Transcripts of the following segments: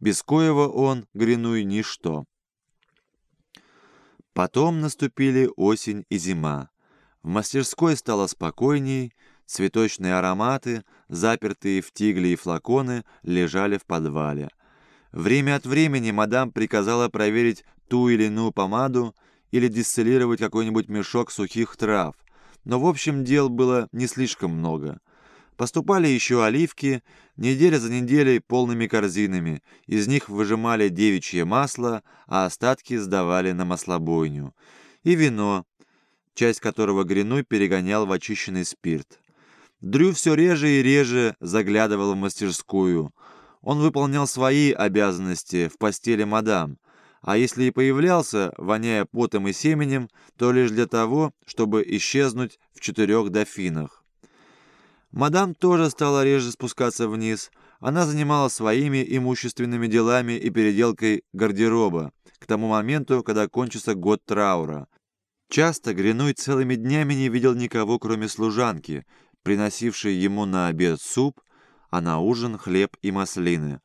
без коего он, Гринуй, ничто. Потом наступили осень и зима. В мастерской стало спокойней, цветочные ароматы, запертые в тигли и флаконы, лежали в подвале. Время от времени мадам приказала проверить ту или иную помаду или дистиллировать какой-нибудь мешок сухих трав, но в общем дел было не слишком много. Поступали еще оливки, неделя за неделей полными корзинами, из них выжимали девичье масло, а остатки сдавали на маслобойню. И вино, часть которого Гринуй перегонял в очищенный спирт. Дрю все реже и реже заглядывал в мастерскую. Он выполнял свои обязанности в постели мадам, а если и появлялся, воняя потом и семенем, то лишь для того, чтобы исчезнуть в четырех дофинах. Мадам тоже стала реже спускаться вниз. Она занималась своими имущественными делами и переделкой гардероба к тому моменту, когда кончится год траура. Часто Гринуй целыми днями не видел никого, кроме служанки, приносившей ему на обед суп, а на ужин хлеб и маслины.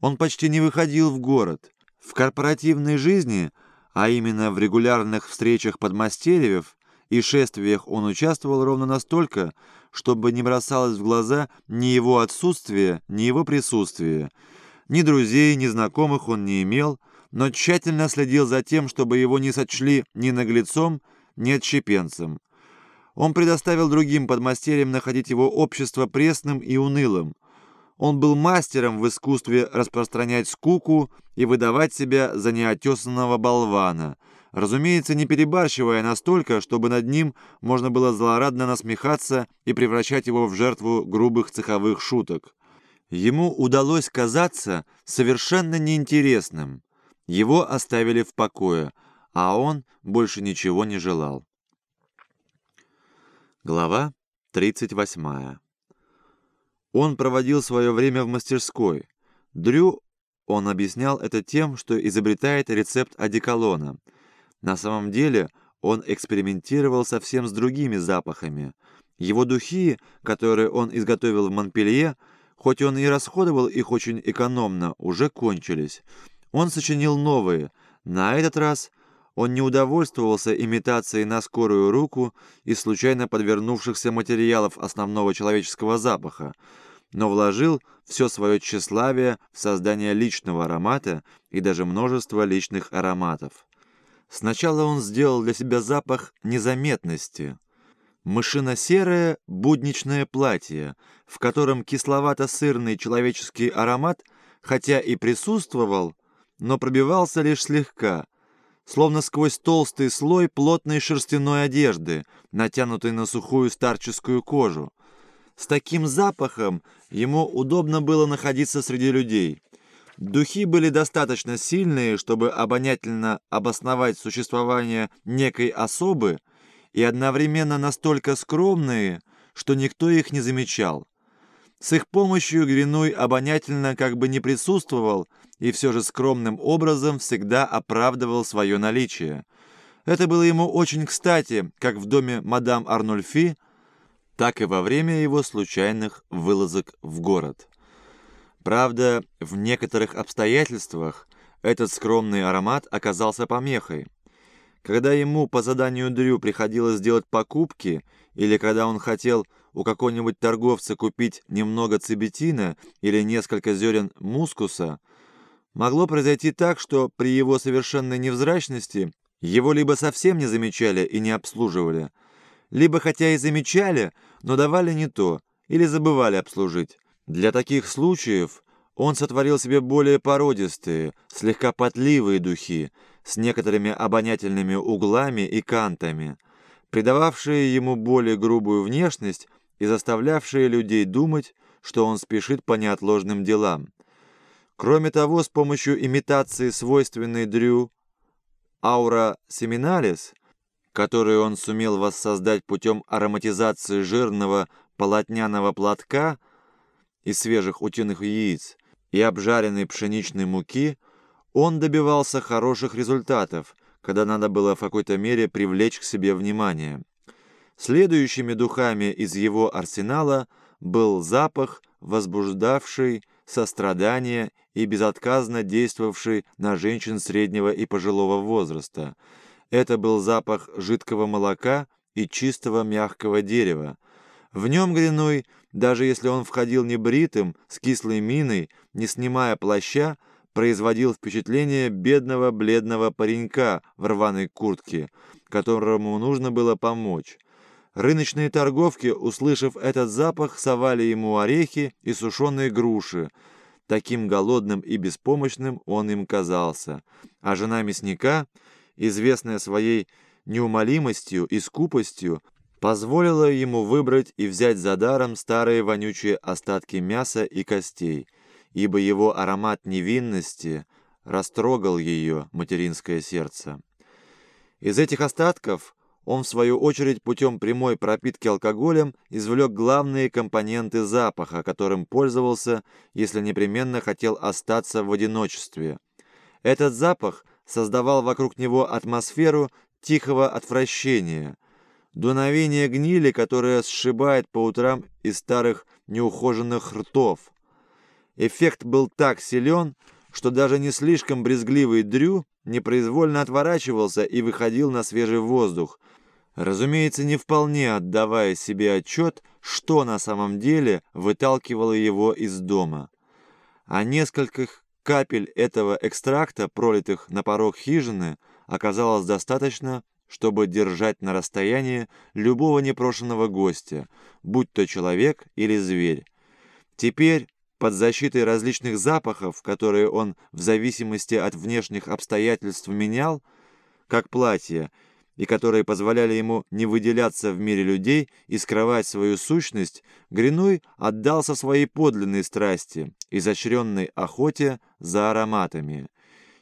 Он почти не выходил в город. В корпоративной жизни, а именно в регулярных встречах подмастерьев и шествиях он участвовал ровно настолько, чтобы не бросалось в глаза ни его отсутствие, ни его присутствие. Ни друзей, ни знакомых он не имел, но тщательно следил за тем, чтобы его не сочли ни наглецом, ни отщепенцем. Он предоставил другим подмастерьям находить его общество пресным и унылым, он был мастером в искусстве распространять скуку и выдавать себя за неотесанного болвана, разумеется, не перебарщивая настолько, чтобы над ним можно было злорадно насмехаться и превращать его в жертву грубых цеховых шуток. Ему удалось казаться совершенно неинтересным. Его оставили в покое, а он больше ничего не желал. Глава 38 он проводил свое время в мастерской. Дрю, он объяснял это тем, что изобретает рецепт одеколона. На самом деле он экспериментировал совсем с другими запахами. Его духи, которые он изготовил в Монпелье, хоть он и расходовал их очень экономно, уже кончились. Он сочинил новые. На этот раз он не удовольствовался имитацией на скорую руку из случайно подвернувшихся материалов основного человеческого запаха, но вложил все свое тщеславие в создание личного аромата и даже множество личных ароматов. Сначала он сделал для себя запах незаметности. Мышино-серое будничное платье, в котором кисловато-сырный человеческий аромат, хотя и присутствовал, но пробивался лишь слегка, словно сквозь толстый слой плотной шерстяной одежды, натянутой на сухую старческую кожу. С таким запахом ему удобно было находиться среди людей. Духи были достаточно сильные, чтобы обонятельно обосновать существование некой особы, и одновременно настолько скромные, что никто их не замечал. С их помощью Гринуй обонятельно как бы не присутствовал и все же скромным образом всегда оправдывал свое наличие. Это было ему очень кстати, как в доме мадам Арнольфи, так и во время его случайных вылазок в город. Правда, в некоторых обстоятельствах этот скромный аромат оказался помехой. Когда ему по заданию Дрю приходилось делать покупки, или когда он хотел у какого-нибудь торговца купить немного цибетина или несколько зерен мускуса, могло произойти так, что при его совершенной невзрачности его либо совсем не замечали и не обслуживали, либо хотя и замечали, но давали не то или забывали обслужить. Для таких случаев он сотворил себе более породистые, слегка потливые духи с некоторыми обонятельными углами и кантами, придававшие ему более грубую внешность и заставлявшие людей думать, что он спешит по неотложным делам. Кроме того, с помощью имитации свойственной Дрю аура семиналис – которую он сумел воссоздать путем ароматизации жирного полотняного платка из свежих утиных яиц и обжаренной пшеничной муки, он добивался хороших результатов, когда надо было в какой-то мере привлечь к себе внимание. Следующими духами из его арсенала был запах, возбуждавший сострадания и безотказно действовавший на женщин среднего и пожилого возраста. Это был запах жидкого молока и чистого мягкого дерева. В нем Гриной, даже если он входил небритым, с кислой миной, не снимая плаща, производил впечатление бедного бледного паренька в рваной куртке, которому нужно было помочь. Рыночные торговки, услышав этот запах, совали ему орехи и сушеные груши. Таким голодным и беспомощным он им казался. А жена мясника, известная своей неумолимостью и скупостью, позволила ему выбрать и взять за даром старые вонючие остатки мяса и костей – ибо его аромат невинности растрогал ее материнское сердце. Из этих остатков он, в свою очередь, путем прямой пропитки алкоголем извлек главные компоненты запаха, которым пользовался, если непременно хотел остаться в одиночестве. Этот запах создавал вокруг него атмосферу тихого отвращения, дуновение гнили, которое сшибает по утрам из старых неухоженных ртов, Эффект был так силен, что даже не слишком брезгливый Дрю непроизвольно отворачивался и выходил на свежий воздух, разумеется, не вполне отдавая себе отчет, что на самом деле выталкивало его из дома. А нескольких капель этого экстракта, пролитых на порог хижины, оказалось достаточно, чтобы держать на расстоянии любого непрошенного гостя, будь то человек или зверь. Теперь под защитой различных запахов, которые он в зависимости от внешних обстоятельств менял, как платье, и которые позволяли ему не выделяться в мире людей и скрывать свою сущность, Гринуй отдался своей подлинной страсти, изощренной охоте за ароматами.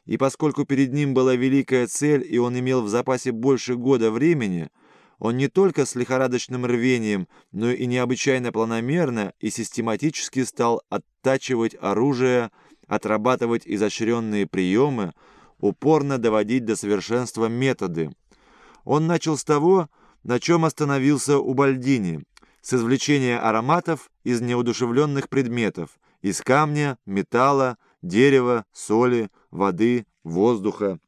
И поскольку перед ним была великая цель, и он имел в запасе больше года времени – он не только с лихорадочным рвением, но и необычайно планомерно и систематически стал оттачивать оружие, отрабатывать изощренные приемы, упорно доводить до совершенства методы. Он начал с того, на чем остановился у Бальдини, с извлечения ароматов из неудушевленных предметов, из камня, металла, дерева, соли, воды, воздуха.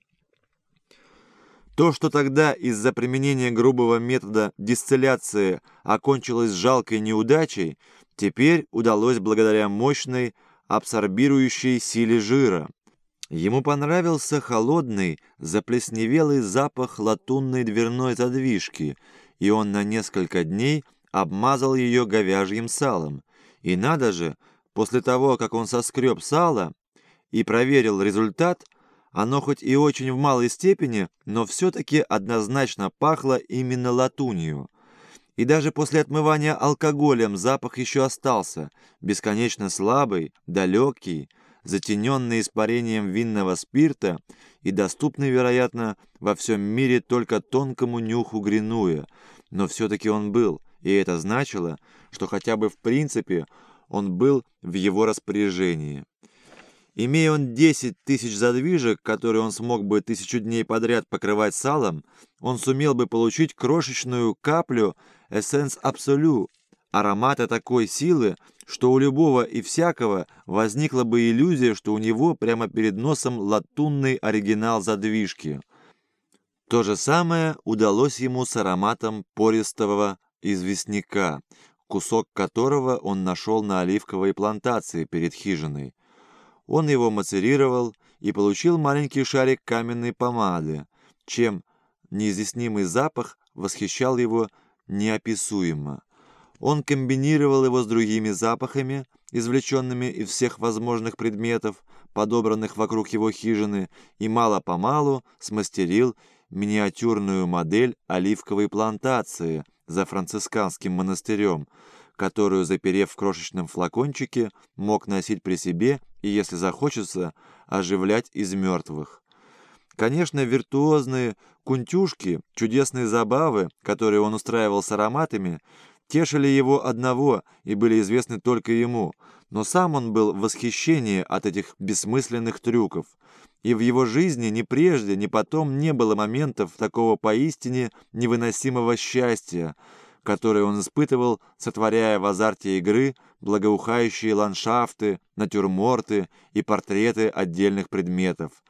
То, что тогда из-за применения грубого метода дистилляции окончилось жалкой неудачей, теперь удалось благодаря мощной абсорбирующей силе жира. Ему понравился холодный, заплесневелый запах латунной дверной задвижки, и он на несколько дней обмазал ее говяжьим салом. И надо же, после того, как он соскреб сало и проверил результат, оно хоть и очень в малой степени, но все-таки однозначно пахло именно латунью. И даже после отмывания алкоголем запах еще остался, бесконечно слабый, далекий, затененный испарением винного спирта и доступный, вероятно, во всем мире только тонкому нюху Гринуя. Но все-таки он был, и это значило, что хотя бы в принципе он был в его распоряжении. Имея он 10 тысяч задвижек, которые он смог бы тысячу дней подряд покрывать салом, он сумел бы получить крошечную каплю эссенс абсолю, аромата такой силы, что у любого и всякого возникла бы иллюзия, что у него прямо перед носом латунный оригинал задвижки. То же самое удалось ему с ароматом пористого известняка, кусок которого он нашел на оливковой плантации перед хижиной. Он его мацерировал и получил маленький шарик каменной помады, чем неизъяснимый запах восхищал его неописуемо. Он комбинировал его с другими запахами, извлеченными из всех возможных предметов, подобранных вокруг его хижины, и мало-помалу смастерил миниатюрную модель оливковой плантации за францисканским монастырем, которую, заперев в крошечном флакончике, мог носить при себе и, если захочется, оживлять из мертвых. Конечно, виртуозные кунтюшки, чудесные забавы, которые он устраивал с ароматами, тешили его одного и были известны только ему, но сам он был в восхищении от этих бессмысленных трюков. И в его жизни ни прежде, ни потом не было моментов такого поистине невыносимого счастья, который он испытывал, сотворяя в азарте игры благоухающие ландшафты, натюрморты и портреты отдельных предметов,